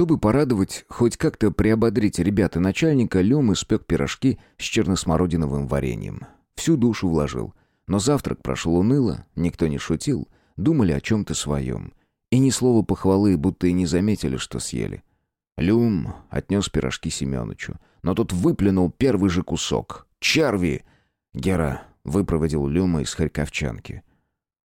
Чтобы порадовать, хоть как-то приободрить ребят и начальника, Лем испек пирожки с черносмородиновым вареньем. Всю душу вложил. Но завтрак прошел уныло, никто не шутил, думали о чем-то своем. И ни слова похвалы, будто и не заметили, что съели. Люм отнес пирожки Семеновичу, но тот выплюнул первый же кусок. «Черви!» Гера выпроводил Люма из харьковчанки.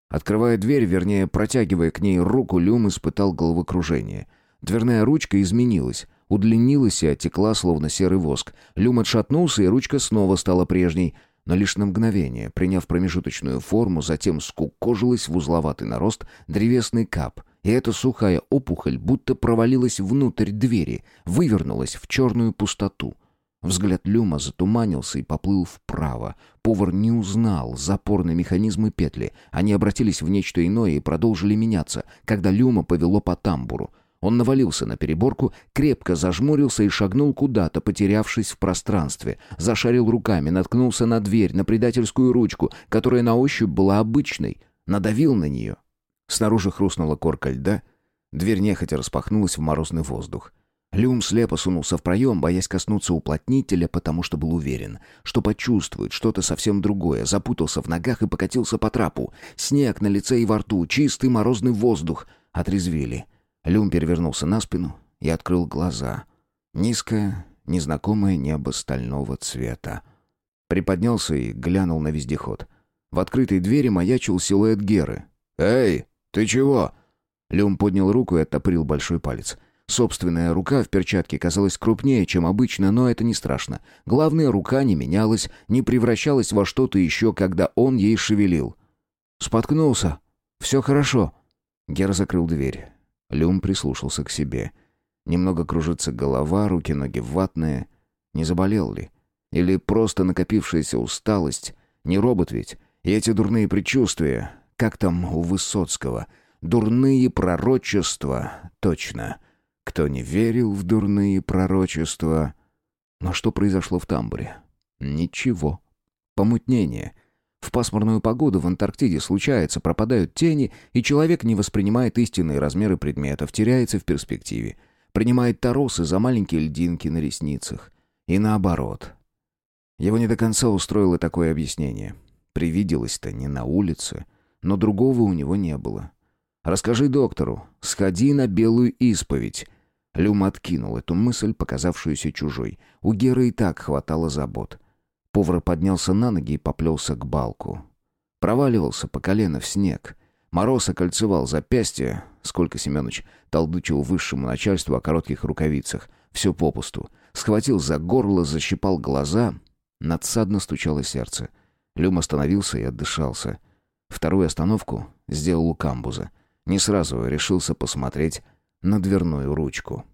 Открывая дверь, вернее, протягивая к ней руку, Люм испытал головокружение. Дверная ручка изменилась, удлинилась и оттекла, словно серый воск. Люм отшатнулся, и ручка снова стала прежней, но лишь на мгновение, приняв промежуточную форму, затем скукожилась в узловатый нарост древесный кап, и эта сухая опухоль будто провалилась внутрь двери, вывернулась в черную пустоту — Взгляд Люма затуманился и поплыл вправо. Повар не узнал запорные механизмы петли. Они обратились в нечто иное и продолжили меняться, когда Люма повело по тамбуру. Он навалился на переборку, крепко зажмурился и шагнул куда-то, потерявшись в пространстве. Зашарил руками, наткнулся на дверь, на предательскую ручку, которая на ощупь была обычной. Надавил на нее. Снаружи хрустнула корка льда. Дверь нехотя распахнулась в морозный воздух. Люм слепо сунулся в проем, боясь коснуться уплотнителя, потому что был уверен, что почувствует что-то совсем другое, запутался в ногах и покатился по трапу. Снег на лице и во рту, чистый морозный воздух. Отрезвили. Люм перевернулся на спину и открыл глаза. Низкое, незнакомое небо стального цвета. Приподнялся и глянул на вездеход. В открытой двери маячил силуэт Геры. «Эй, ты чего?» Люм поднял руку и оттопырил большой палец. Собственная рука в перчатке казалась крупнее, чем обычно, но это не страшно. Главное, рука не менялась, не превращалась во что-то еще, когда он ей шевелил. «Споткнулся. Все хорошо». Гер закрыл дверь. Люм прислушался к себе. Немного кружится голова, руки-ноги ватные. Не заболел ли? Или просто накопившаяся усталость? Не робот ведь. И эти дурные предчувствия, как там у Высоцкого, дурные пророчества, точно кто не верил в дурные пророчества. Но что произошло в тамбуре? Ничего. Помутнение. В пасмурную погоду в Антарктиде случается, пропадают тени, и человек не воспринимает истинные размеры предметов, теряется в перспективе. Принимает торосы за маленькие льдинки на ресницах. И наоборот. Его не до конца устроило такое объяснение. Привиделось-то не на улице, но другого у него не было. Расскажи доктору, сходи на белую исповедь. Люм откинул эту мысль, показавшуюся чужой. У Геры и так хватало забот. Повар поднялся на ноги и поплелся к балку. Проваливался по колено в снег. Мороз окольцевал запястье, сколько Семенович толдычил высшему начальству о коротких рукавицах. Все попусту. Схватил за горло, защипал глаза. Надсадно стучало сердце. Люм остановился и отдышался. Вторую остановку сделал у камбуза. Не сразу решился посмотреть на дверную ручку.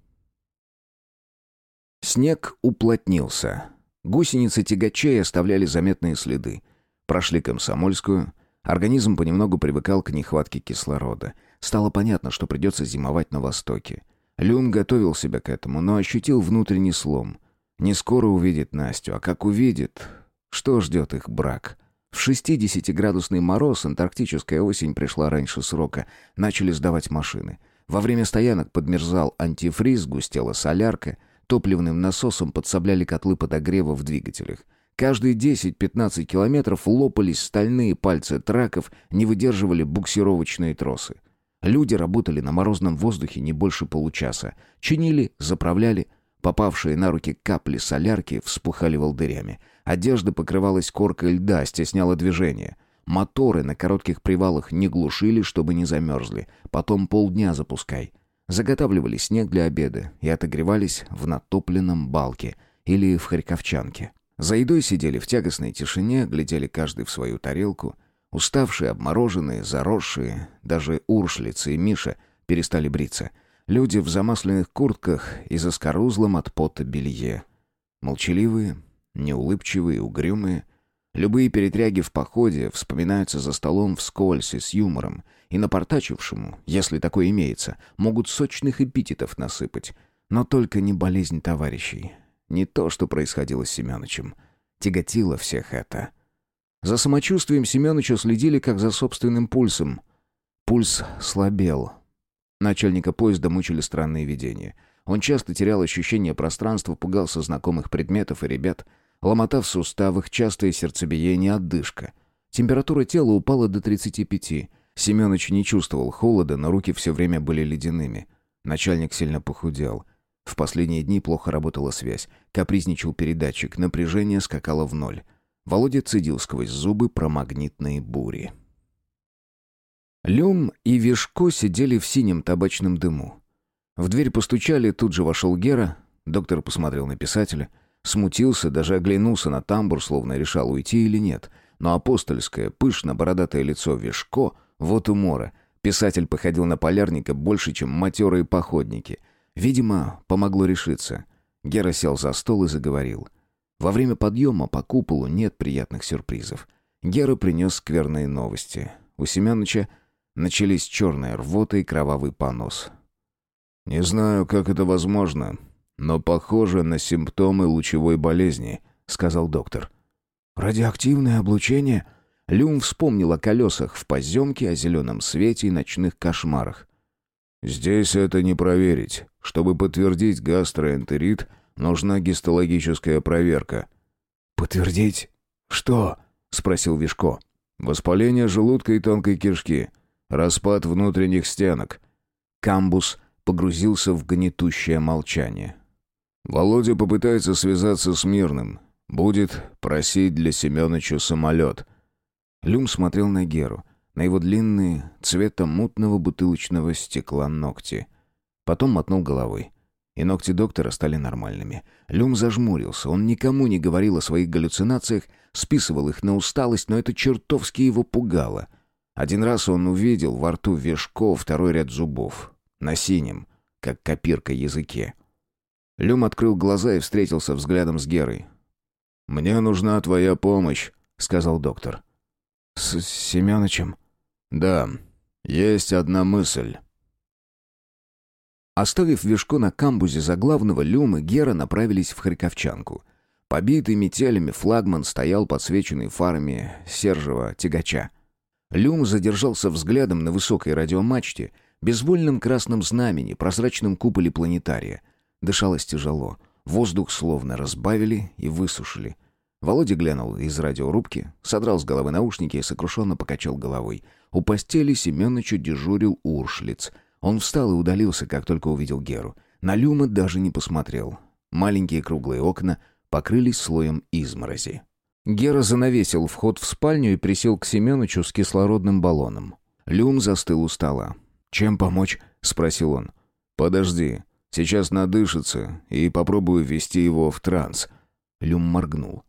Снег уплотнился. Гусеницы тягачей оставляли заметные следы. Прошли Комсомольскую. Организм понемногу привыкал к нехватке кислорода. Стало понятно, что придется зимовать на Востоке. Люм готовил себя к этому, но ощутил внутренний слом. Не скоро увидит Настю, а как увидит, что ждет их брак? В 60-градусный мороз антарктическая осень пришла раньше срока. Начали сдавать машины. Во время стоянок подмерзал антифриз, густела солярка, топливным насосом подсобляли котлы подогрева в двигателях. Каждые 10-15 километров лопались стальные пальцы траков, не выдерживали буксировочные тросы. Люди работали на морозном воздухе не больше получаса. Чинили, заправляли. Попавшие на руки капли солярки вспухали волдырями. Одежда покрывалась коркой льда, стесняла движение. Моторы на коротких привалах не глушили, чтобы не замерзли. Потом полдня запускай. Заготавливали снег для обеда и отогревались в натопленном балке или в харьковчанке. За едой сидели в тягостной тишине, глядели каждый в свою тарелку. Уставшие, обмороженные, заросшие, даже Уршлица и Миша перестали бриться. Люди в замасленных куртках и заскорузлом от пота белье. Молчаливые, неулыбчивые, угрюмые — Любые перетряги в походе вспоминаются за столом вскользь и с юмором, и напортачившему, если такое имеется, могут сочных эпитетов насыпать. Но только не болезнь товарищей. Не то, что происходило с Семеновичем. Тяготило всех это. За самочувствием Семеновича следили, как за собственным пульсом. Пульс слабел. Начальника поезда мучили странные видения. Он часто терял ощущение пространства, пугался знакомых предметов и ребят. Ломота в суставах, частое сердцебиение, отдышка. Температура тела упала до 35. Семенович не чувствовал холода, но руки все время были ледяными. Начальник сильно похудел. В последние дни плохо работала связь. Капризничал передатчик, напряжение скакало в ноль. Володя цедил сквозь зубы про магнитные бури. Люм и Вишко сидели в синем табачном дыму. В дверь постучали, тут же вошел Гера. Доктор посмотрел на писателя. Смутился, даже оглянулся на тамбур, словно решал, уйти или нет. Но апостольское, пышно-бородатое лицо Вишко — вот умора. Писатель походил на полярника больше, чем матерые походники — Видимо, помогло решиться. Гера сел за стол и заговорил. Во время подъема по куполу нет приятных сюрпризов. Гера принес скверные новости. У Семеновича начались черная рвота и кровавый понос. «Не знаю, как это возможно, но похоже на симптомы лучевой болезни», — сказал доктор. «Радиоактивное облучение?» Люм вспомнил о колесах в поземке, о зеленом свете и ночных кошмарах. «Здесь это не проверить. Чтобы подтвердить гастроэнтерит, нужна гистологическая проверка». «Подтвердить? Что?» — спросил Вишко. «Воспаление желудка и тонкой кишки. Распад внутренних стенок». Камбус погрузился в гнетущее молчание. «Володя попытается связаться с Мирным. Будет просить для Семеновича самолет». Люм смотрел на Геру, на его длинные, цвета мутного бутылочного стекла ногти. Потом мотнул головой. И ногти доктора стали нормальными. Люм зажмурился. Он никому не говорил о своих галлюцинациях, списывал их на усталость, но это чертовски его пугало. Один раз он увидел во рту Вешко второй ряд зубов. На синем, как копирка языке. Люм открыл глаза и встретился взглядом с Герой. «Мне нужна твоя помощь», — сказал доктор. «С Семёнычем?» «Да, есть одна мысль». Оставив Вишко на камбузе за главного, Люм и Гера направились в Харьковчанку. Побитый метелями флагман стоял подсвеченный фарами Сержева тягача. Люм задержался взглядом на высокой радиомачте, безвольном красном знамени, прозрачном куполе планетария. Дышалось тяжело. Воздух словно разбавили и высушили. Володя глянул из радиорубки, содрал с головы наушники и сокрушенно покачал головой. У постели Семеновича дежурил Уршлиц — он встал и удалился, как только увидел Геру. На Люма даже не посмотрел. Маленькие круглые окна покрылись слоем изморози. Гера занавесил вход в спальню и присел к Семеновичу с кислородным баллоном. Люм застыл у стола. «Чем помочь?» — спросил он. «Подожди. Сейчас надышится и попробую ввести его в транс». Люм моргнул.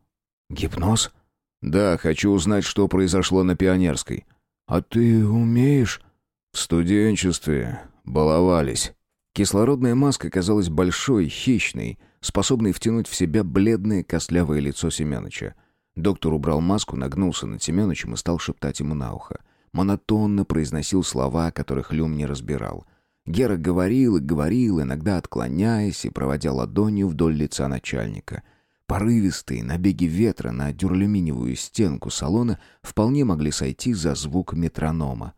«Гипноз?» «Да, хочу узнать, что произошло на Пионерской». «А ты умеешь?» В студенчестве баловались. Кислородная маска казалась большой, хищной, способной втянуть в себя бледное костлявое лицо Семеновича. Доктор убрал маску, нагнулся над Семеновичем и стал шептать ему на ухо. Монотонно произносил слова, которых Люм не разбирал. Гера говорил и говорил, иногда отклоняясь и проводя ладонью вдоль лица начальника. Порывистые набеги ветра на дюралюминиевую стенку салона вполне могли сойти за звук метронома.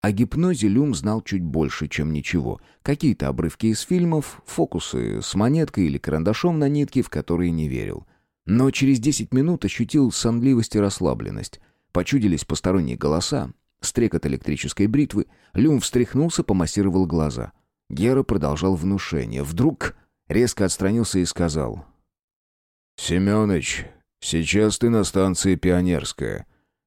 О гипнозе Люм знал чуть больше, чем ничего. Какие-то обрывки из фильмов, фокусы с монеткой или карандашом на нитке, в которые не верил. Но через десять минут ощутил сонливость и расслабленность. Почудились посторонние голоса, стрекот электрической бритвы. Люм встряхнулся, помассировал глаза. Гера продолжал внушение. Вдруг резко отстранился и сказал. «Семёныч, сейчас ты на станции Пионерская.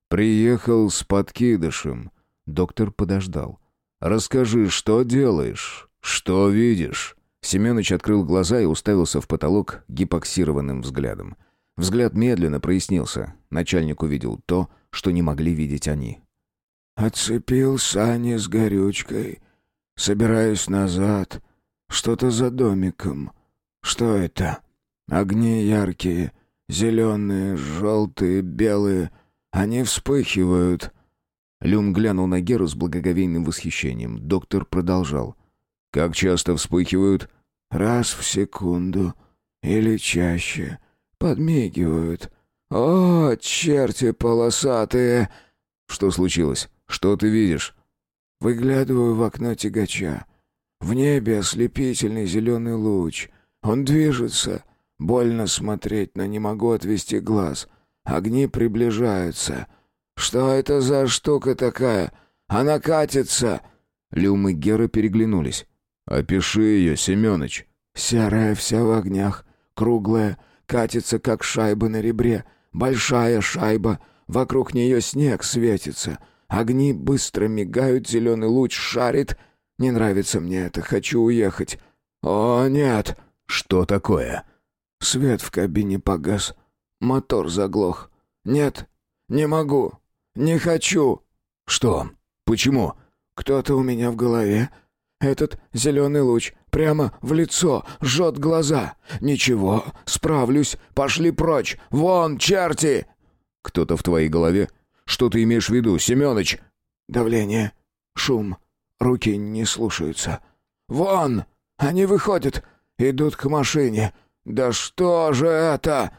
Приехал с подкидышем». Доктор подождал. «Расскажи, что делаешь? Что видишь?» Семенович открыл глаза и уставился в потолок гипоксированным взглядом. Взгляд медленно прояснился. Начальник увидел то, что не могли видеть они. «Отцепил сани с горючкой. Собираюсь назад. Что-то за домиком. Что это? Огни яркие, зеленые, желтые, белые. Они вспыхивают. Люм глянул на Геру с благоговейным восхищением. Доктор продолжал. «Как часто вспыхивают?» «Раз в секунду. Или чаще. Подмигивают. О, черти полосатые!» «Что случилось? Что ты видишь?» Выглядываю в окно тягача. В небе ослепительный зеленый луч. Он движется. Больно смотреть, но не могу отвести глаз. Огни приближаются. Что это за штука такая? Она катится!» Люм и Гера переглянулись. «Опиши ее, Семёныч». «Серая вся в огнях, круглая, катится, как шайба на ребре. Большая шайба, вокруг нее снег светится. Огни быстро мигают, зеленый луч шарит. Не нравится мне это, хочу уехать. О, нет!» «Что такое?» Свет в кабине погас. Мотор заглох. «Нет, не могу. Не хочу». «Что? Почему?» «Кто-то у меня в голове. Этот зеленый луч прямо в лицо, жжет глаза. Ничего, справлюсь, пошли прочь. Вон, черти!» «Кто-то в твоей голове? Что ты имеешь в виду, Семёныч?» «Давление, шум, руки не слушаются. Вон! Они выходят, идут к машине. Да что же это?»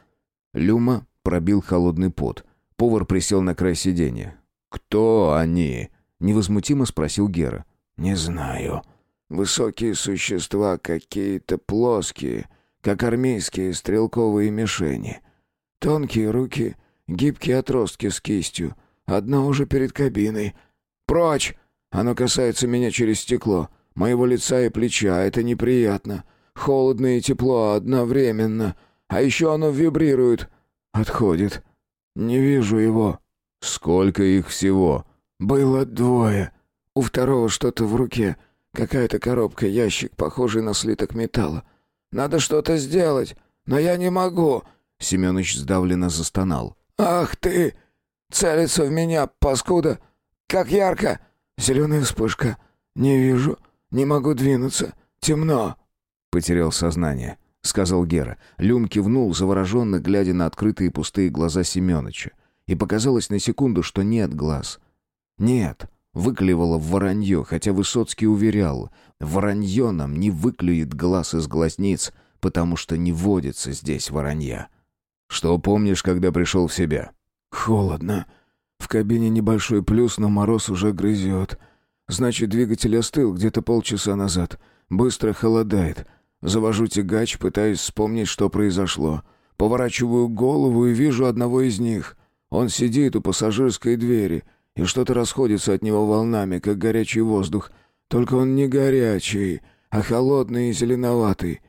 Люма пробил холодный пот. Повар присел на край сиденья. «Кто они?» — невозмутимо спросил Гера. «Не знаю. Высокие существа какие-то плоские, как армейские стрелковые мишени. Тонкие руки, гибкие отростки с кистью. Одна уже перед кабиной. Прочь! Оно касается меня через стекло, моего лица и плеча. Это неприятно. Холодно и тепло одновременно. А еще оно вибрирует. Отходит. Не вижу его. Сколько их всего? Было двое. У второго что-то в руке. Какая-то коробка, ящик, похожий на слиток металла. Надо что-то сделать, но я не могу. Семёныч сдавленно застонал. Ах ты! Целится в меня, паскуда! Как ярко! Зеленая вспышка. Не вижу, не могу двинуться. Темно. Потерял сознание, сказал Гера. Люм кивнул, завороженно глядя на открытые пустые глаза Семёныча. И показалось на секунду, что нет глаз. Нет, выклевало в воронье, хотя Высоцкий уверял, воронье нам не выклюет глаз из глазниц, потому что не водится здесь воронья. Что помнишь, когда пришел в себя? Холодно. В кабине небольшой плюс, но мороз уже грызет. Значит, двигатель остыл где-то полчаса назад. Быстро холодает. Завожу тягач, пытаюсь вспомнить, что произошло. Поворачиваю голову и вижу одного из них. Он сидит у пассажирской двери, и что-то расходится от него волнами, как горячий воздух. Только он не горячий, а холодный и зеленоватый.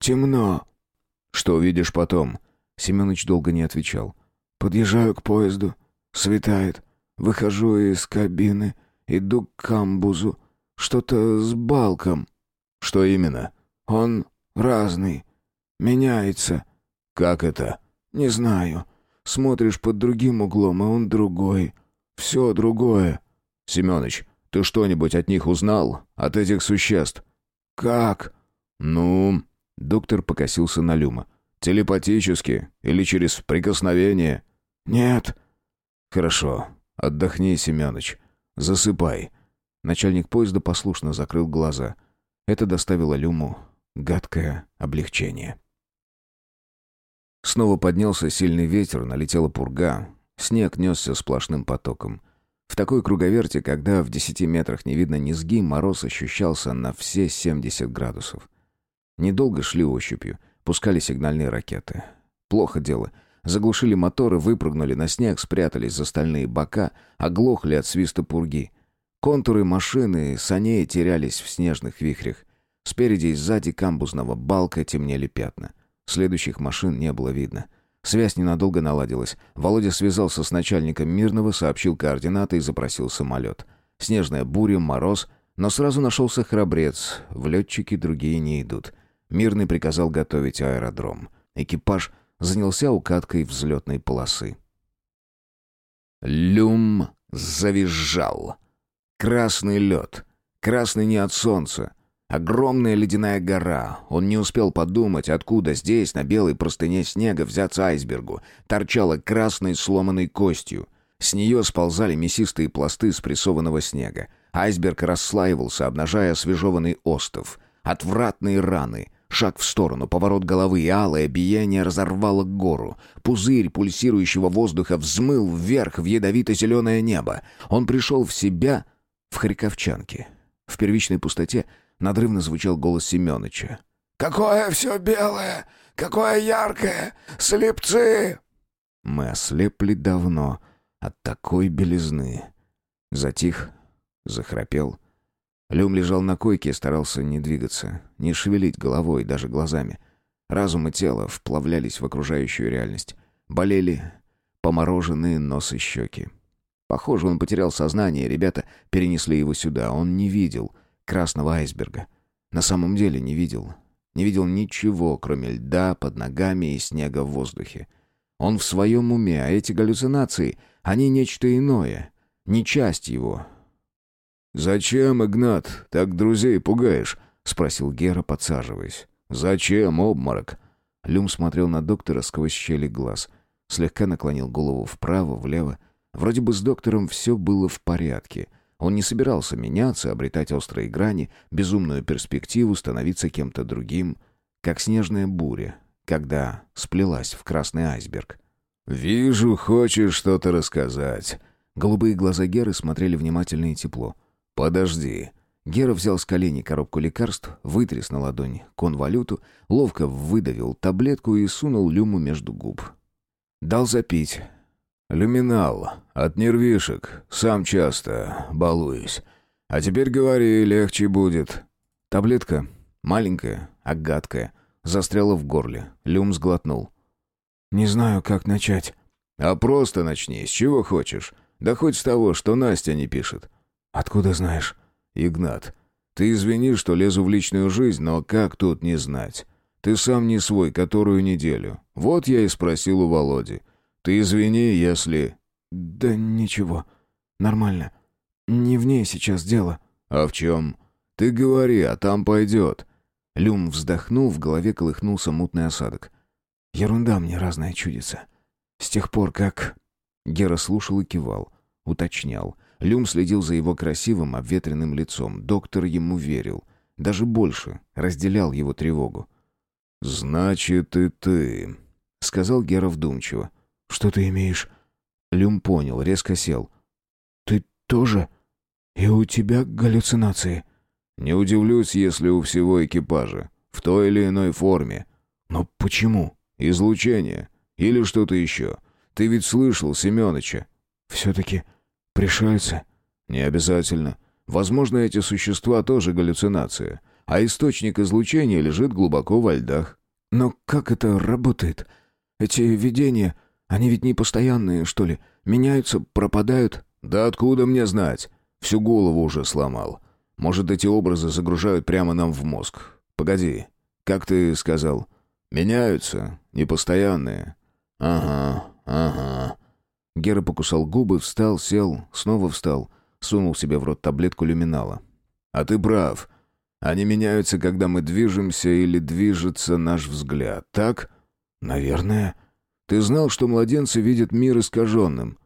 Темно. «Что видишь потом?» Семенович долго не отвечал. «Подъезжаю к поезду. Светает. Выхожу из кабины. Иду к камбузу. Что-то с балком». «Что именно?» Он разный. Меняется. Как это? Не знаю. Смотришь под другим углом, а он другой. Все другое. Семёныч, ты что-нибудь от них узнал? От этих существ? Как? Ну, доктор покосился на Люма. Телепатически или через прикосновение? Нет. Хорошо. Отдохни, Семёныч. Засыпай. Начальник поезда послушно закрыл глаза. Это доставило Люму гадкое облегчение. Снова поднялся сильный ветер, налетела пурга. Снег несся сплошным потоком. В такой круговерте, когда в десяти метрах не видно низги, мороз ощущался на все 70 градусов. Недолго шли ощупью, пускали сигнальные ракеты. Плохо дело. Заглушили моторы, выпрыгнули на снег, спрятались за стальные бока, оглохли от свиста пурги. Контуры машины саней терялись в снежных вихрях. Спереди и сзади камбузного балка темнели пятна. Следующих машин не было видно. Связь ненадолго наладилась. Володя связался с начальником Мирного, сообщил координаты и запросил самолет. Снежная буря, мороз, но сразу нашелся храбрец. В летчики другие не идут. Мирный приказал готовить аэродром. Экипаж занялся укаткой взлетной полосы. Люм завизжал. Красный лед. Красный не от солнца. Огромная ледяная гора. Он не успел подумать, откуда здесь, на белой простыне снега, взяться айсбергу. Торчала красной сломанной костью. С нее сползали мясистые пласты спрессованного снега. Айсберг расслаивался, обнажая освежеванный остов. Отвратные раны. Шаг в сторону, поворот головы и алое биение разорвало гору. Пузырь пульсирующего воздуха взмыл вверх в ядовито-зеленое небо. Он пришел в себя в Харьковчанке. В первичной пустоте Надрывно звучал голос Семёныча. «Какое все белое! Какое яркое! Слепцы!» Мы ослепли давно от такой белизны. Затих, захрапел. Люм лежал на койке и старался не двигаться, не шевелить головой, даже глазами. Разум и тело вплавлялись в окружающую реальность. Болели помороженные нос и щеки. Похоже, он потерял сознание, ребята перенесли его сюда. Он не видел красного айсберга. На самом деле не видел. Не видел ничего, кроме льда под ногами и снега в воздухе. Он в своем уме, а эти галлюцинации, они нечто иное, не часть его. «Зачем, Игнат, так друзей пугаешь?» — спросил Гера, подсаживаясь. «Зачем обморок?» Люм смотрел на доктора сквозь щели глаз. Слегка наклонил голову вправо, влево. Вроде бы с доктором все было в порядке. Он не собирался меняться, обретать острые грани, безумную перспективу, становиться кем-то другим. Как снежная буря, когда сплелась в красный айсберг. «Вижу, хочешь что-то рассказать». Голубые глаза Геры смотрели внимательно и тепло. «Подожди». Гера взял с колени коробку лекарств, вытряс на ладонь конвалюту, ловко выдавил таблетку и сунул Люму между губ. Дал запить. «Люминал. От нервишек. Сам часто. Балуюсь. А теперь говори, легче будет». Таблетка, маленькая, а гадкая, застряла в горле. Люм сглотнул. «Не знаю, как начать». «А просто начни. С чего хочешь. Да хоть с того, что Настя не пишет». «Откуда знаешь?» «Игнат, ты извини, что лезу в личную жизнь, но как тут не знать? Ты сам не свой, которую неделю. Вот я и спросил у Володи. Ты извини, если...» «Да ничего. Нормально. Не в ней сейчас дело». «А в чем? Ты говори, а там пойдет». Люм вздохнул, в голове колыхнулся мутный осадок. «Ерунда мне разная чудится. С тех пор, как...» Гера слушал и кивал, уточнял. Люм следил за его красивым, обветренным лицом. Доктор ему верил. Даже больше, разделял его тревогу. «Значит, и ты», — сказал Гера вдумчиво. «Что ты имеешь?» Люм понял, резко сел. «Ты тоже? И у тебя галлюцинации?» «Не удивлюсь, если у всего экипажа. В той или иной форме». «Но почему?» «Излучение. Или что-то еще. Ты ведь слышал Семёныча?» «Все-таки пришельцы?» «Не обязательно. Возможно, эти существа тоже галлюцинация, а источник излучения лежит глубоко во льдах». «Но как это работает? Эти видения, они ведь не постоянные, что ли? Меняются, пропадают?» «Да откуда мне знать? Всю голову уже сломал. Может, эти образы загружают прямо нам в мозг. Погоди, как ты сказал? Меняются, непостоянные». «Ага, ага». Гера покусал губы, встал, сел, снова встал, сунул себе в рот таблетку люминала. «А ты прав. Они меняются, когда мы движемся или движется наш взгляд, так?» «Наверное». «Ты знал, что младенцы видят мир искаженным?»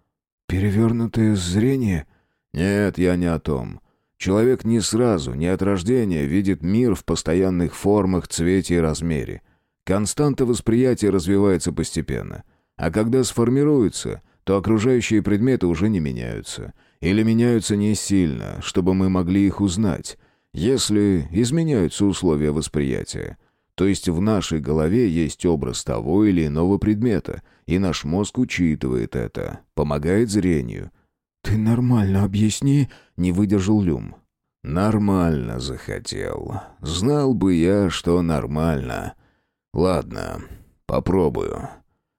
«Перевернутое зрение?» «Нет, я не о том. Человек не сразу, не от рождения видит мир в постоянных формах, цвете и размере. Константа восприятия развивается постепенно. А когда сформируется, то окружающие предметы уже не меняются. Или меняются не сильно, чтобы мы могли их узнать, если изменяются условия восприятия. То есть в нашей голове есть образ того или иного предмета, и наш мозг учитывает это, помогает зрению. «Ты нормально объясни», — не выдержал Люм. «Нормально захотел. Знал бы я, что нормально. Ладно, попробую.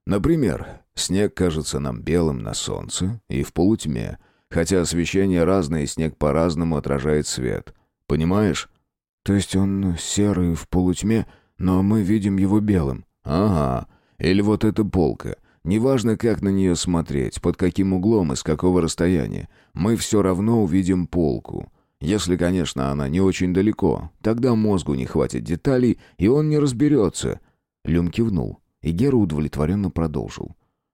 Например, снег кажется нам белым на солнце и в полутьме, хотя освещение разное и снег по-разному отражает свет. Понимаешь? То есть он серый в полутьме, но мы видим его белым. Ага. Или вот эта полка. Неважно, как на нее смотреть, под каким углом и с какого расстояния, мы все равно увидим полку. Если, конечно, она не очень далеко, тогда мозгу не хватит деталей, и он не разберется. Люм кивнул, и Гера удовлетворенно продолжил.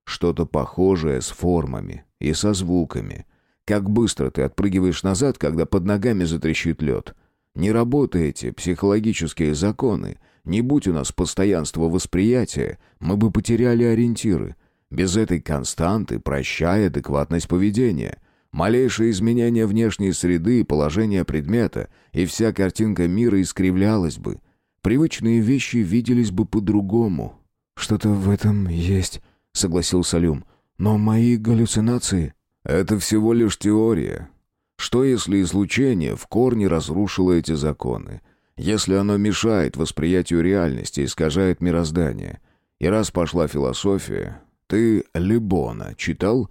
Что-то похожее с формами и со звуками. Как быстро ты отпрыгиваешь назад, когда под ногами затрещит лед. Не работаете психологические законы. Не будь у нас постоянства восприятия, мы бы потеряли ориентиры. Без этой константы прощай адекватность поведения. Малейшее изменение внешней среды и положения предмета, и вся картинка мира искривлялась бы. Привычные вещи виделись бы по-другому. «Что-то в этом есть», — согласился Люм. «Но мои галлюцинации...» «Это всего лишь теория. Что если излучение в корне разрушило эти законы? Если оно мешает восприятию реальности, искажает мироздание? И раз пошла философия... Ты Лебона читал?»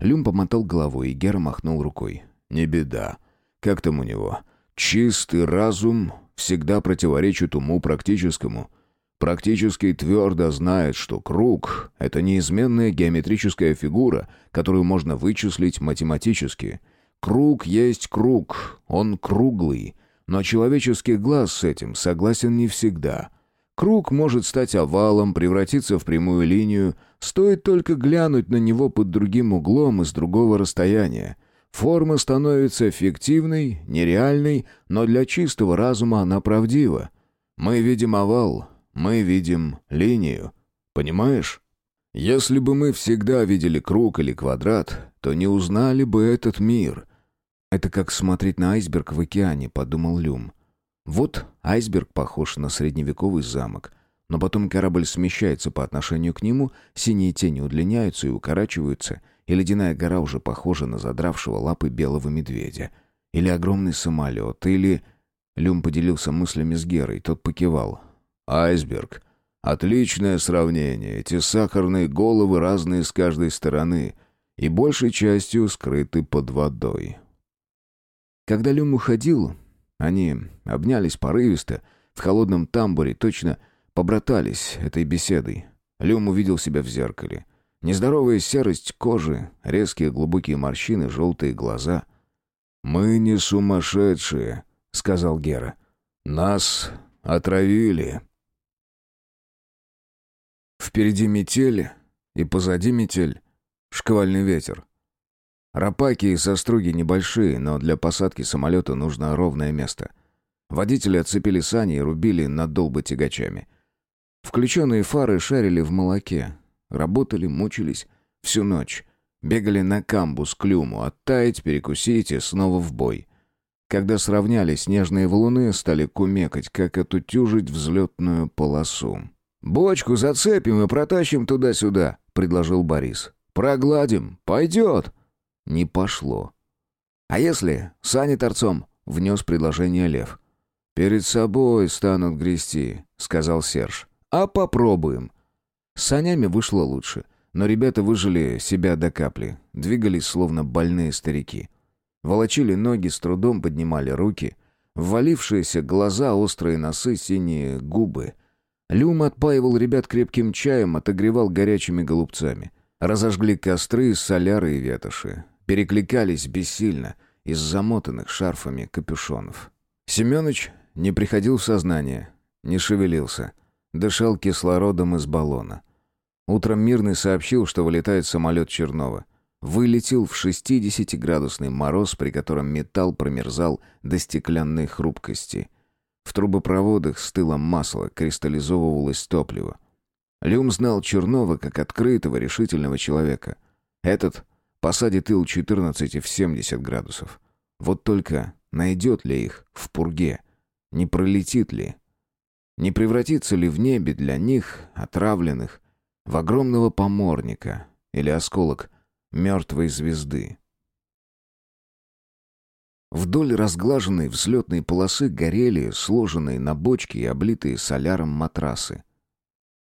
Люм помотал головой, и Гера махнул рукой. «Не беда. Как там у него? Чистый разум всегда противоречит уму практическому. Практически твердо знает, что круг — это неизменная геометрическая фигура, которую можно вычислить математически. Круг есть круг, он круглый, но человеческий глаз с этим согласен не всегда». Круг может стать овалом, превратиться в прямую линию, стоит только глянуть на него под другим углом и с другого расстояния. Форма становится фиктивной, нереальной, но для чистого разума она правдива. Мы видим овал, мы видим линию. Понимаешь? Если бы мы всегда видели круг или квадрат, то не узнали бы этот мир. Это как смотреть на айсберг в океане, подумал Люм. Вот айсберг похож на средневековый замок, но потом корабль смещается по отношению к нему, синие тени удлиняются и укорачиваются, и ледяная гора уже похожа на задравшего лапы белого медведя. Или огромный самолет, или... Люм поделился мыслями с Герой, тот покивал. «Айсберг. Отличное сравнение. Эти сахарные головы разные с каждой стороны и большей частью скрыты под водой». Когда Люм уходил, они обнялись порывисто, в холодном тамбуре, точно побратались этой беседой. Люм увидел себя в зеркале. Нездоровая серость кожи, резкие глубокие морщины, желтые глаза. «Мы не сумасшедшие», — сказал Гера. «Нас отравили». Впереди метель, и позади метель. Шквальный ветер. Рапаки и соструги небольшие, но для посадки самолета нужно ровное место. Водители отцепили сани и рубили надолбы тягачами. Включенные фары шарили в молоке. Работали, мучились. Всю ночь. Бегали на камбус к люму, оттаять, перекусить и снова в бой. Когда сравнялись, снежные валуны стали кумекать, как отутюжить взлетную полосу. «Бочку зацепим и протащим туда-сюда», — предложил Борис. «Прогладим. Пойдет». Не пошло. «А если сани торцом?» — внес предложение Лев. «Перед собой станут грести», — сказал Серж. «А попробуем». С санями вышло лучше, но ребята выжили себя до капли, двигались словно больные старики. Волочили ноги, с трудом поднимали руки. Ввалившиеся глаза, острые носы, синие губы. Люм отпаивал ребят крепким чаем, отогревал горячими голубцами. Разожгли костры соляры и ветоши перекликались бессильно из замотанных шарфами капюшонов. Семёныч не приходил в сознание, не шевелился, дышал кислородом из баллона. Утром Мирный сообщил, что вылетает самолет Чернова. Вылетел в 60-градусный мороз, при котором металл промерзал до стеклянной хрупкости. В трубопроводах стыло масло, кристаллизовывалось топливо. Люм знал Чернова как открытого, решительного человека. Этот посадит Ил-14 в 70 градусов. Вот только найдет ли их в пурге? Не пролетит ли? Не превратится ли в небе для них, отравленных, в огромного поморника или осколок мертвой звезды? Вдоль разглаженной взлетной полосы горели сложенные на бочке и облитые соляром матрасы.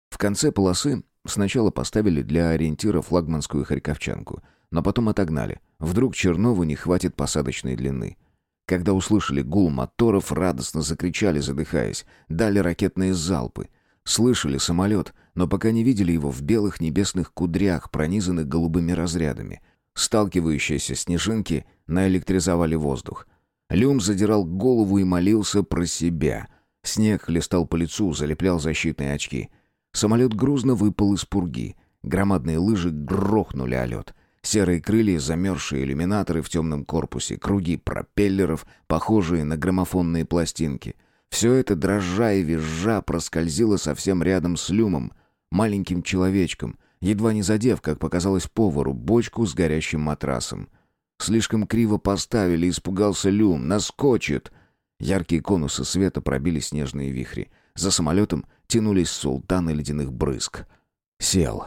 В конце полосы сначала поставили для ориентира флагманскую харьковчанку — но потом отогнали. Вдруг Чернову не хватит посадочной длины. Когда услышали гул моторов, радостно закричали, задыхаясь, дали ракетные залпы. Слышали самолет, но пока не видели его в белых небесных кудрях, пронизанных голубыми разрядами. Сталкивающиеся снежинки наэлектризовали воздух. Люм задирал голову и молился про себя. Снег хлестал по лицу, залеплял защитные очки. Самолет грузно выпал из пурги. Громадные лыжи грохнули о лед. Серые крылья, замерзшие иллюминаторы в темном корпусе, круги пропеллеров, похожие на граммофонные пластинки. Все это, дрожа и визжа, проскользило совсем рядом с люмом, маленьким человечком, едва не задев, как показалось повару, бочку с горящим матрасом. Слишком криво поставили, испугался Люм. Наскочит. Яркие конусы света пробили снежные вихри. За самолетом тянулись султаны ледяных брызг. Сел.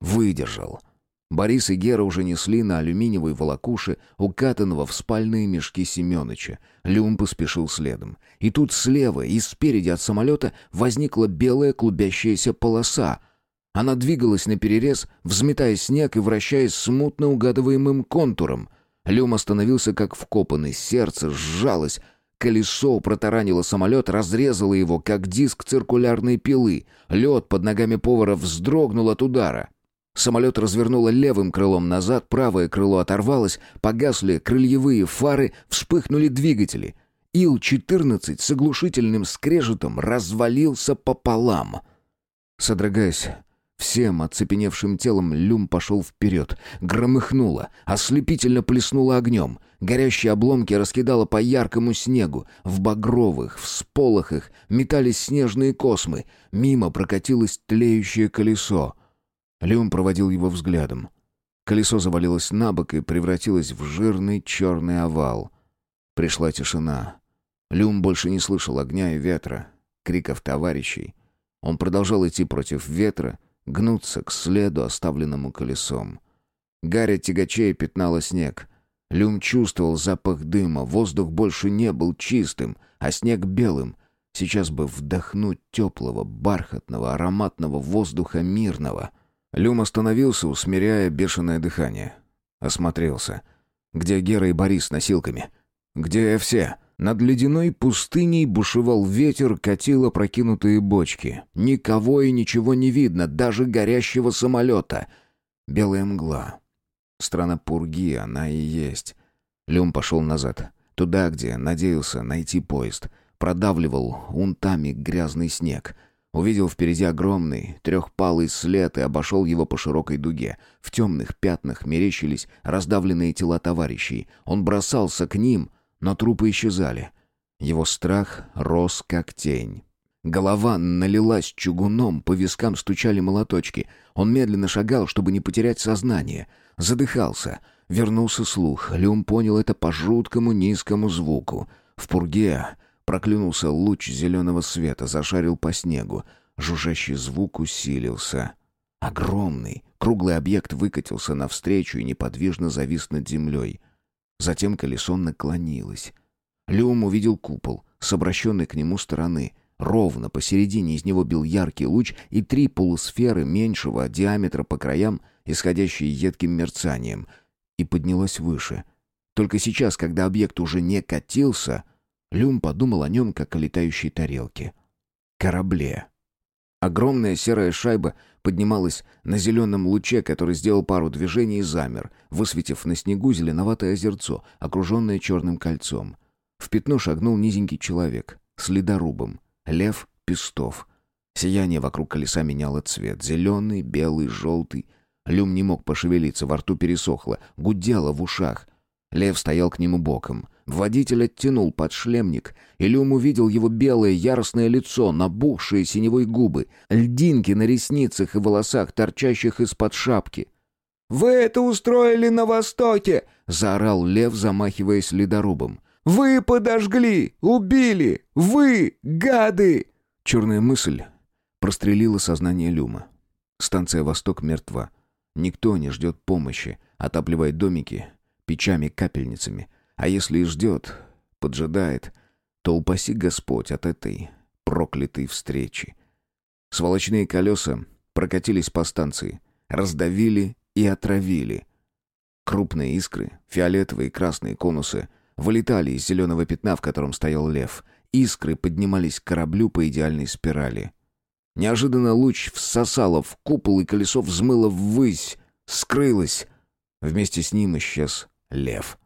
Выдержал. Борис и Гера уже несли на алюминиевой волокуше укатанного в спальные мешки Семёныча. Люм поспешил следом. И тут слева и спереди от самолета возникла белая клубящаяся полоса. Она двигалась на перерез, взметая снег и вращаясь смутно угадываемым контуром. Люм остановился как вкопанный, сердце сжалось, Колесо протаранило самолет, разрезало его, как диск циркулярной пилы. Лед под ногами повара вздрогнул от удара. Самолет развернуло левым крылом назад, правое крыло оторвалось, погасли крыльевые фары, вспыхнули двигатели. Ил-14 с оглушительным скрежетом развалился пополам. Содрогаясь, всем оцепеневшим телом Люм пошел вперед. Громыхнуло, ослепительно плеснуло огнем. Горящие обломки раскидало по яркому снегу. В багровых, всполохах метались снежные космы. Мимо прокатилось тлеющее колесо. Люм проводил его взглядом. Колесо завалилось на бок и превратилось в жирный черный овал. Пришла тишина. Люм больше не слышал огня и ветра, криков товарищей. Он продолжал идти против ветра, гнуться к следу, оставленному колесом. Гаря тягачей пятнала снег. Люм чувствовал запах дыма, воздух больше не был чистым, а снег белым. Сейчас бы вдохнуть теплого, бархатного, ароматного воздуха мирного — Люм остановился, усмиряя бешеное дыхание. Осмотрелся. Где Гера и Борис с носилками? Где все? Над ледяной пустыней бушевал ветер, катило прокинутые бочки. Никого и ничего не видно, даже горящего самолета. Белая мгла. Страна Пурги, она и есть. Люм пошел назад. Туда, где надеялся найти поезд. Продавливал унтами грязный снег — Увидел впереди огромный, трехпалый след и обошел его по широкой дуге. В темных пятнах мерещились раздавленные тела товарищей. Он бросался к ним, но трупы исчезали. Его страх рос как тень. Голова налилась чугуном, по вискам стучали молоточки. Он медленно шагал, чтобы не потерять сознание. Задыхался. Вернулся слух. Люм понял это по жуткому низкому звуку. В пурге Проклюнулся луч зеленого света, зашарил по снегу. Жужжащий звук усилился. Огромный, круглый объект выкатился навстречу и неподвижно завис над землей. Затем колесо наклонилось. Люм увидел купол с обращенной к нему стороны. Ровно посередине из него бил яркий луч и три полусферы меньшего диаметра по краям, исходящие едким мерцанием, и поднялось выше. Только сейчас, когда объект уже не катился, Люм подумал о нем, как о летающей тарелке. Корабле. Огромная серая шайба поднималась на зеленом луче, который сделал пару движений и замер, высветив на снегу зеленоватое озерцо, окруженное черным кольцом. В пятно шагнул низенький человек с ледорубом. Лев Пестов. Сияние вокруг колеса меняло цвет. Зеленый, белый, желтый. Люм не мог пошевелиться, во рту пересохло, гудело в ушах. Лев стоял к нему боком. Водитель оттянул подшлемник, и Люм увидел его белое яростное лицо, набухшие синевой губы, льдинки на ресницах и волосах, торчащих из-под шапки. «Вы это устроили на Востоке!» — заорал Лев, замахиваясь ледорубом. «Вы подожгли! Убили! Вы, гады!» Черная мысль прострелила сознание Люма. Станция «Восток» мертва. Никто не ждет помощи, отапливает домики печами-капельницами — а если и ждет, поджидает, то упаси Господь от этой проклятой встречи. Сволочные колеса прокатились по станции, раздавили и отравили. Крупные искры, фиолетовые и красные конусы, вылетали из зеленого пятна, в котором стоял лев. Искры поднимались к кораблю по идеальной спирали. Неожиданно луч всосало в купол, и колесо взмыло ввысь, скрылось. Вместе с ним исчез лев.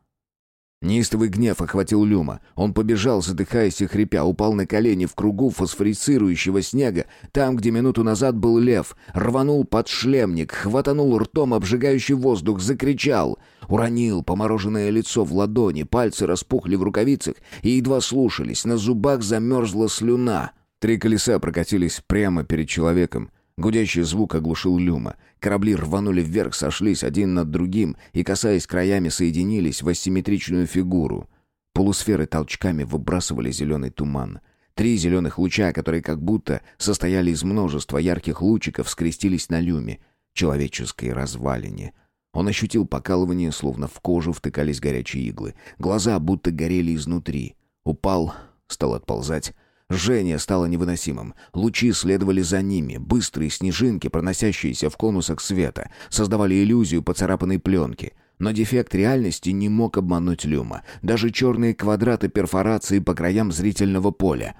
Неистовый гнев охватил Люма. Он побежал, задыхаясь и хрипя, упал на колени в кругу фосфорицирующего снега, там, где минуту назад был лев, рванул под шлемник, хватанул ртом обжигающий воздух, закричал. Уронил помороженное лицо в ладони, пальцы распухли в рукавицах и едва слушались, на зубах замерзла слюна. Три колеса прокатились прямо перед человеком. Гудящий звук оглушил люма. Корабли рванули вверх, сошлись один над другим и, касаясь краями, соединились в асимметричную фигуру. Полусферы толчками выбрасывали зеленый туман. Три зеленых луча, которые как будто состояли из множества ярких лучиков, скрестились на люме, человеческой развалине. Он ощутил покалывание, словно в кожу втыкались горячие иглы. Глаза будто горели изнутри. Упал, стал отползать. Жжение стало невыносимым. Лучи следовали за ними. Быстрые снежинки, проносящиеся в конусах света, создавали иллюзию поцарапанной пленки. Но дефект реальности не мог обмануть Люма. Даже черные квадраты перфорации по краям зрительного поля.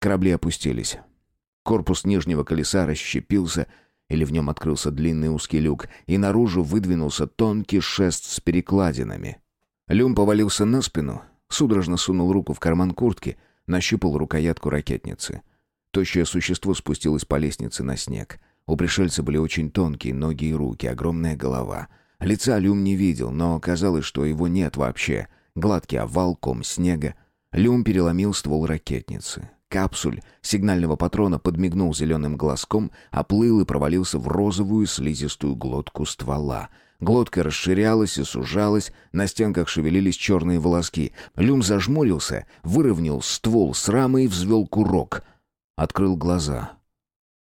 Корабли опустились. Корпус нижнего колеса расщепился, или в нем открылся длинный узкий люк, и наружу выдвинулся тонкий шест с перекладинами. Люм повалился на спину, судорожно сунул руку в карман куртки — Нащупал рукоятку ракетницы. Тощее существо спустилось по лестнице на снег. У пришельца были очень тонкие ноги и руки, огромная голова. Лица Люм не видел, но казалось, что его нет вообще. Гладкий овал, ком снега. Люм переломил ствол ракетницы. Капсуль сигнального патрона подмигнул зеленым глазком, оплыл и провалился в розовую слизистую глотку ствола — Глотка расширялась и сужалась, на стенках шевелились черные волоски. Люм зажмурился, выровнял ствол с рамы и взвел курок. Открыл глаза.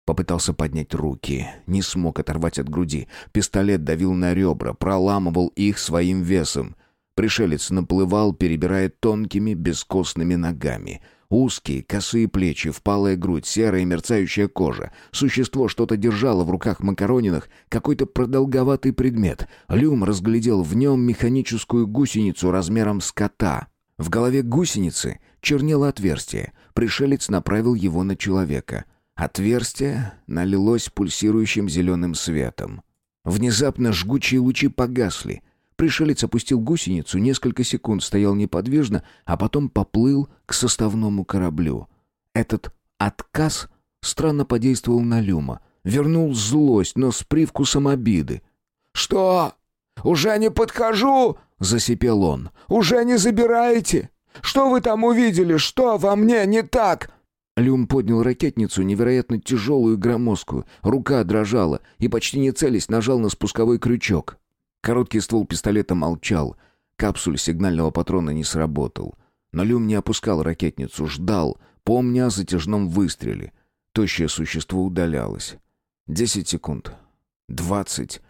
Попытался поднять руки, не смог оторвать от груди. Пистолет давил на ребра, проламывал их своим весом. Пришелец наплывал, перебирая тонкими, бескостными ногами — Узкие, косые плечи, впалая грудь, серая мерцающая кожа. Существо что-то держало в руках макаронинах, какой-то продолговатый предмет. Люм разглядел в нем механическую гусеницу размером с кота. В голове гусеницы чернело отверстие. Пришелец направил его на человека. Отверстие налилось пульсирующим зеленым светом. Внезапно жгучие лучи погасли — Пришелец опустил гусеницу, несколько секунд стоял неподвижно, а потом поплыл к составному кораблю. Этот отказ странно подействовал на Люма. Вернул злость, но с привкусом обиды. «Что? Уже не подхожу?» — засипел он. «Уже не забираете? Что вы там увидели? Что во мне не так?» Люм поднял ракетницу, невероятно тяжелую и громоздкую. Рука дрожала и, почти не целясь, нажал на спусковой крючок. Короткий ствол пистолета молчал. Капсуль сигнального патрона не сработал. Но Люм не опускал ракетницу, ждал, помня о затяжном выстреле. Тощее существо удалялось. Десять секунд. Двадцать.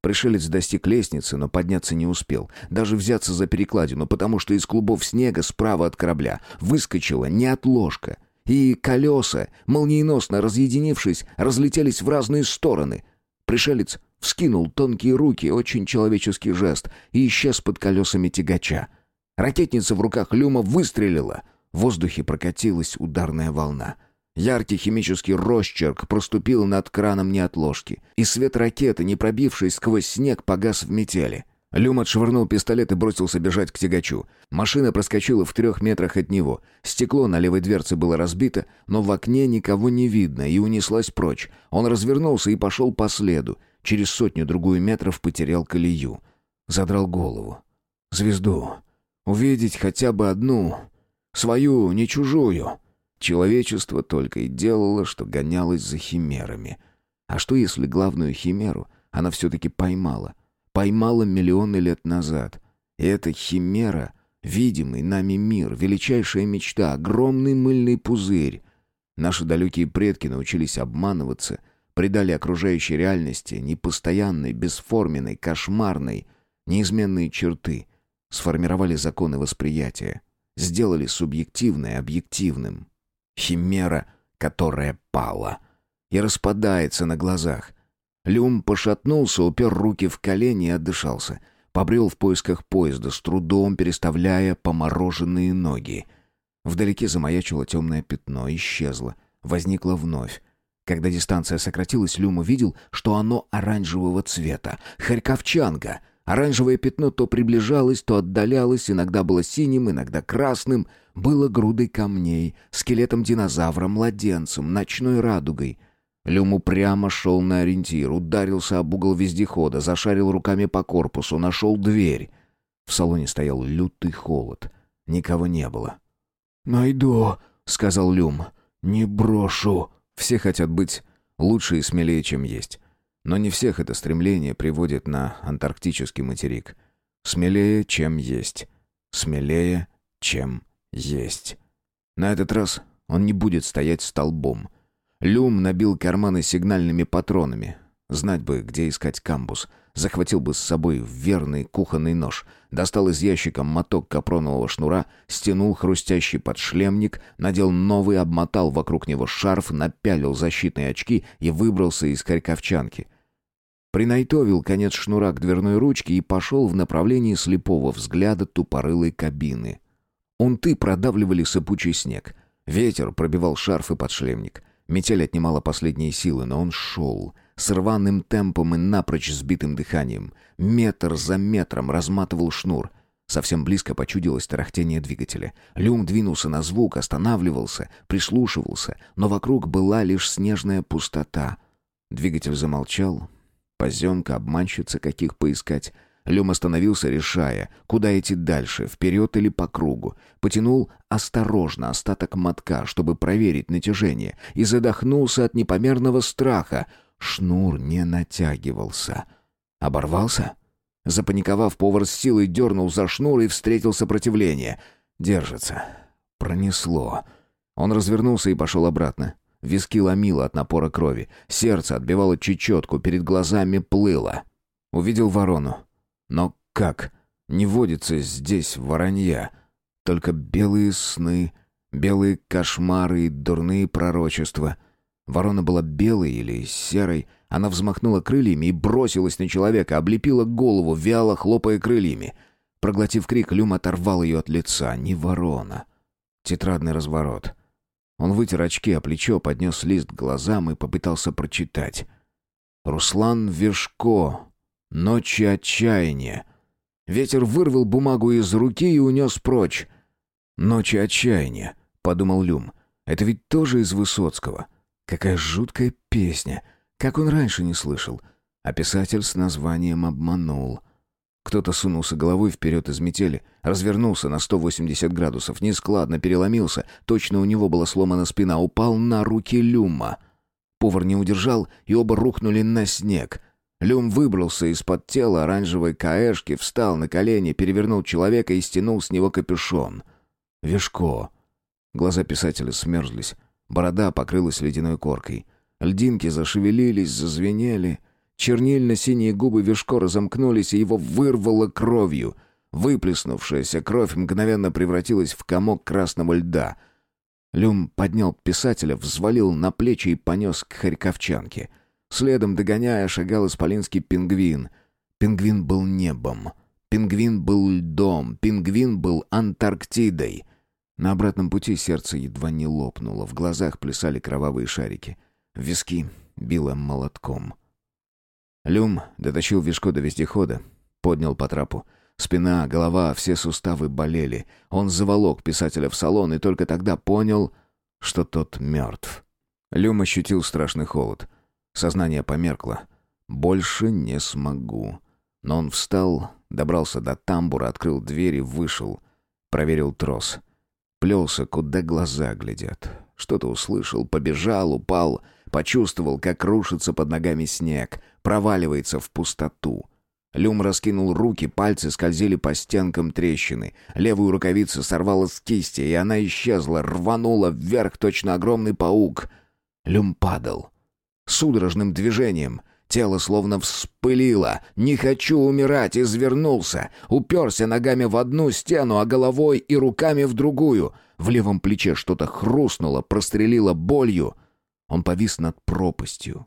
Пришелец достиг лестницы, но подняться не успел. Даже взяться за перекладину, потому что из клубов снега справа от корабля выскочила неотложка. И колеса, молниеносно разъединившись, разлетелись в разные стороны. Пришелец вскинул тонкие руки, очень человеческий жест, и исчез под колесами тягача. Ракетница в руках Люма выстрелила. В воздухе прокатилась ударная волна. Яркий химический росчерк проступил над краном неотложки, и свет ракеты, не пробившись сквозь снег, погас в метели. Люм отшвырнул пистолет и бросился бежать к тягачу. Машина проскочила в трех метрах от него. Стекло на левой дверце было разбито, но в окне никого не видно и унеслась прочь. Он развернулся и пошел по следу. Через сотню-другую метров потерял колею. Задрал голову. Звезду. Увидеть хотя бы одну. Свою, не чужую. Человечество только и делало, что гонялось за химерами. А что если главную химеру она все-таки поймала? Поймала миллионы лет назад. И эта химера — видимый нами мир, величайшая мечта, огромный мыльный пузырь. Наши далекие предки научились обманываться придали окружающей реальности непостоянной, бесформенной, кошмарной, неизменные черты, сформировали законы восприятия, сделали субъективное объективным. Химера, которая пала и распадается на глазах. Люм пошатнулся, упер руки в колени и отдышался. Побрел в поисках поезда, с трудом переставляя помороженные ноги. Вдалеке замаячило темное пятно, исчезло, возникло вновь. Когда дистанция сократилась, Люм увидел, что оно оранжевого цвета. Харьковчанка. Оранжевое пятно то приближалось, то отдалялось, иногда было синим, иногда красным. Было грудой камней, скелетом динозавра, младенцем, ночной радугой. Люм упрямо шел на ориентир, ударился об угол вездехода, зашарил руками по корпусу, нашел дверь. В салоне стоял лютый холод. Никого не было. «Найду», — сказал Люм. «Не брошу». Все хотят быть Лучше и смелее, чем есть. Но не всех это стремление приводит на антарктический материк. Смелее, чем есть. Смелее, чем есть. На этот раз он не будет стоять столбом. Люм набил карманы сигнальными патронами. Знать бы, где искать камбус. Захватил бы с собой верный кухонный нож. Достал из ящика моток капронового шнура, стянул хрустящий подшлемник, надел новый, обмотал вокруг него шарф, напялил защитные очки и выбрался из харьковчанки. Принайтовил конец шнура к дверной ручке и пошел в направлении слепого взгляда тупорылой кабины. Унты продавливали сыпучий снег. Ветер пробивал шарф и подшлемник. Метель отнимала последние силы, но он шел — с рваным темпом и напрочь сбитым дыханием. Метр за метром разматывал шнур. Совсем близко почудилось тарахтение двигателя. Люм двинулся на звук, останавливался, прислушивался, но вокруг была лишь снежная пустота. Двигатель замолчал. Поземка, обманщица, каких поискать. Люм остановился, решая, куда идти дальше, вперед или по кругу. Потянул осторожно остаток мотка, чтобы проверить натяжение, и задохнулся от непомерного страха — Шнур не натягивался. Оборвался? Запаниковав, повар с силой дернул за шнур и встретил сопротивление. Держится. Пронесло. Он развернулся и пошел обратно. Виски ломило от напора крови. Сердце отбивало чечетку, перед глазами плыло. Увидел ворону. Но как? Не водится здесь воронья. Только белые сны, белые кошмары и дурные пророчества — Ворона была белой или серой. Она взмахнула крыльями и бросилась на человека, облепила голову, вяло хлопая крыльями. Проглотив крик, Люм оторвал ее от лица. Не ворона. Тетрадный разворот. Он вытер очки о плечо, поднес лист к глазам и попытался прочитать. «Руслан Вешко. Ночи отчаяния». Ветер вырвал бумагу из руки и унес прочь. «Ночи отчаяния», — подумал Люм. «Это ведь тоже из Высоцкого». Какая жуткая песня. Как он раньше не слышал. А писатель с названием обманул. Кто-то сунулся головой вперед из метели, развернулся на 180 градусов, нескладно переломился, точно у него была сломана спина, упал на руки Люма. Повар не удержал, и оба рухнули на снег. Люм выбрался из-под тела оранжевой каэшки, встал на колени, перевернул человека и стянул с него капюшон. Вешко. Глаза писателя смерзлись. Борода покрылась ледяной коркой. Льдинки зашевелились, зазвенели. Чернильно-синие губы Вишко разомкнулись, и его вырвало кровью. Выплеснувшаяся кровь мгновенно превратилась в комок красного льда. Люм поднял писателя, взвалил на плечи и понес к Харьковчанке. Следом, догоняя, шагал исполинский пингвин. Пингвин был небом. Пингвин был льдом. Пингвин был Антарктидой. На обратном пути сердце едва не лопнуло, в глазах плясали кровавые шарики. Виски било молотком. Люм дотащил Вишко до вездехода, поднял по трапу. Спина, голова, все суставы болели. Он заволок писателя в салон и только тогда понял, что тот мертв. Люм ощутил страшный холод. Сознание померкло. «Больше не смогу». Но он встал, добрался до тамбура, открыл дверь и вышел. Проверил трос. Плелся, куда глаза глядят. Что-то услышал, побежал, упал, почувствовал, как рушится под ногами снег, проваливается в пустоту. Люм раскинул руки, пальцы скользили по стенкам трещины. Левую рукавицу сорвало с кисти, и она исчезла, рванула вверх точно огромный паук. Люм падал. Судорожным движением Тело словно вспылило. «Не хочу умирать!» Извернулся. Уперся ногами в одну стену, а головой и руками в другую. В левом плече что-то хрустнуло, прострелило болью. Он повис над пропастью.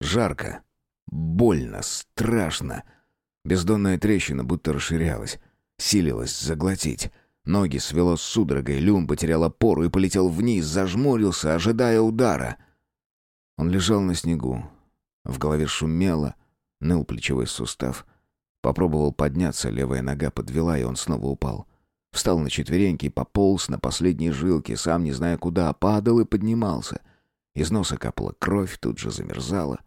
Жарко. Больно, страшно. Бездонная трещина будто расширялась. Силилась заглотить. Ноги свело судорогой, Люм потерял опору и полетел вниз, зажмурился, ожидая удара. Он лежал на снегу, в голове шумело, ныл плечевой сустав. Попробовал подняться, левая нога подвела, и он снова упал. Встал на четвереньки пополз на последней жилке, сам не зная куда, падал и поднимался. Из носа капала кровь, тут же замерзала.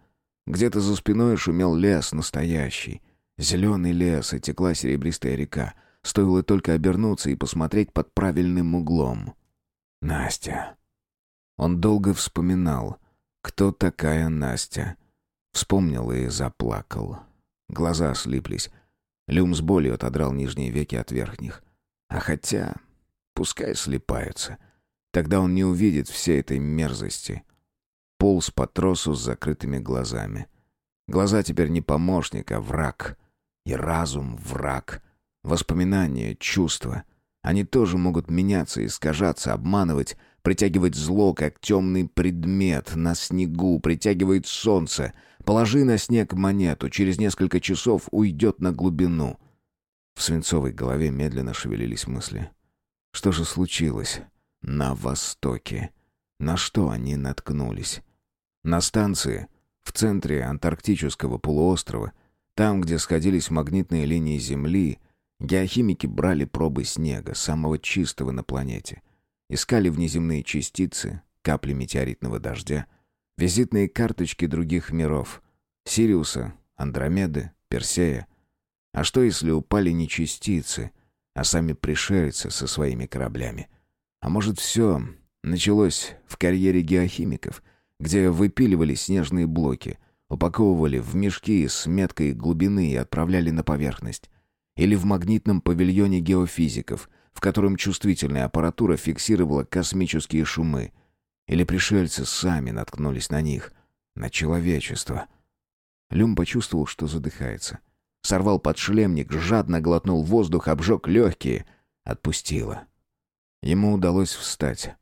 Где-то за спиной шумел лес настоящий. Зеленый лес, и текла серебристая река. Стоило только обернуться и посмотреть под правильным углом. Настя. Он долго вспоминал — Кто такая Настя? Вспомнил и заплакал. Глаза слиплись. Люм с болью отодрал нижние веки от верхних. А хотя, пускай слипаются. Тогда он не увидит всей этой мерзости. Полз по тросу с закрытыми глазами. Глаза теперь не помощник, а враг. И разум — враг. Воспоминания, чувства. Они тоже могут меняться, искажаться, обманывать, притягивать зло, как темный предмет на снегу, притягивает солнце. Положи на снег монету, через несколько часов уйдет на глубину. В свинцовой голове медленно шевелились мысли. Что же случилось на востоке? На что они наткнулись? На станции, в центре антарктического полуострова, там, где сходились магнитные линии Земли, геохимики брали пробы снега, самого чистого на планете. Искали внеземные частицы, капли метеоритного дождя, визитные карточки других миров. Сириуса, Андромеды, Персея. А что, если упали не частицы, а сами пришельцы со своими кораблями? А может, все началось в карьере геохимиков, где выпиливали снежные блоки, упаковывали в мешки с меткой глубины и отправляли на поверхность. Или в магнитном павильоне геофизиков, в котором чувствительная аппаратура фиксировала космические шумы. Или пришельцы сами наткнулись на них, на человечество. Люм почувствовал, что задыхается. Сорвал подшлемник, жадно глотнул воздух, обжег легкие. Отпустило. Ему удалось встать.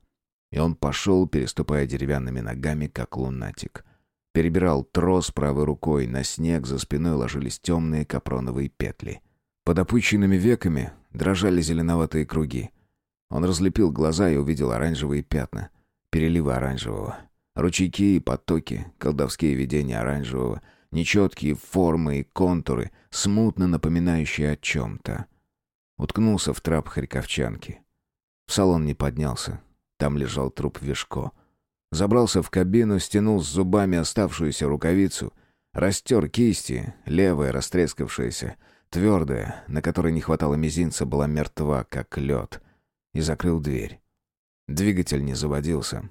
И он пошел, переступая деревянными ногами, как лунатик. Перебирал трос правой рукой, на снег за спиной ложились темные капроновые петли. Под опущенными веками дрожали зеленоватые круги. Он разлепил глаза и увидел оранжевые пятна, переливы оранжевого. Ручейки и потоки, колдовские видения оранжевого, нечеткие формы и контуры, смутно напоминающие о чем-то. Уткнулся в трап харьковчанки. В салон не поднялся. Там лежал труп Вишко. Забрался в кабину, стянул с зубами оставшуюся рукавицу, растер кисти, левая растрескавшаяся, Твердая, на которой не хватало мизинца, была мертва, как лед. И закрыл дверь. Двигатель не заводился.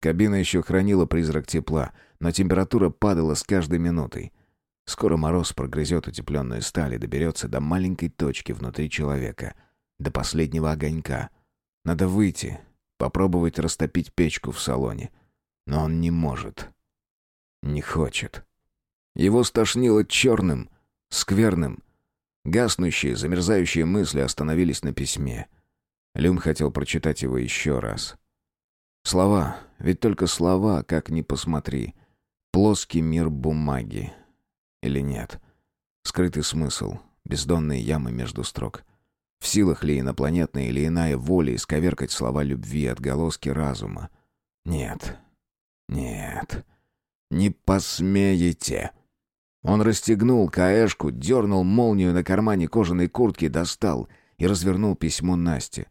Кабина еще хранила призрак тепла, но температура падала с каждой минутой. Скоро мороз прогрызет утепленную сталь и доберется до маленькой точки внутри человека, до последнего огонька. Надо выйти, попробовать растопить печку в салоне. Но он не может. Не хочет. Его стошнило черным, скверным, Гаснущие, замерзающие мысли остановились на письме. Люм хотел прочитать его еще раз. Слова, ведь только слова, как ни посмотри. Плоский мир бумаги. Или нет? Скрытый смысл, бездонные ямы между строк. В силах ли инопланетная или иная воля исковеркать слова любви, отголоски разума? Нет. Нет. Не посмеете. Он расстегнул каэшку, дернул молнию на кармане кожаной куртки, достал и развернул письмо Насте.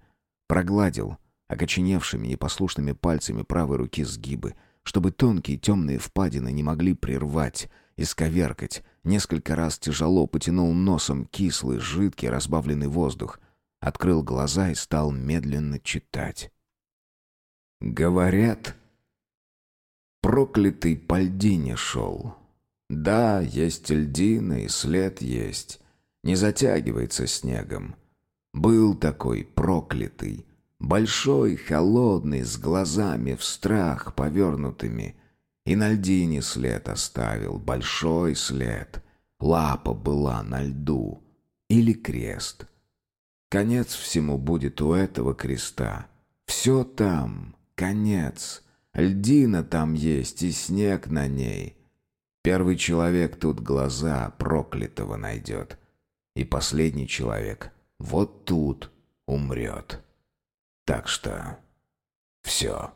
Прогладил окоченевшими непослушными пальцами правой руки сгибы, чтобы тонкие темные впадины не могли прервать, исковеркать. Несколько раз тяжело потянул носом кислый, жидкий, разбавленный воздух. Открыл глаза и стал медленно читать. «Говорят, проклятый по льдине шел». Да, есть льдина и след есть. Не затягивается снегом. Был такой проклятый. Большой, холодный, с глазами в страх повернутыми. И на льдине след оставил, большой след. Лапа была на льду. Или крест. Конец всему будет у этого креста. Все там, конец. Льдина там есть и снег на ней — Первый человек тут глаза проклятого найдет. И последний человек вот тут умрет. Так что все.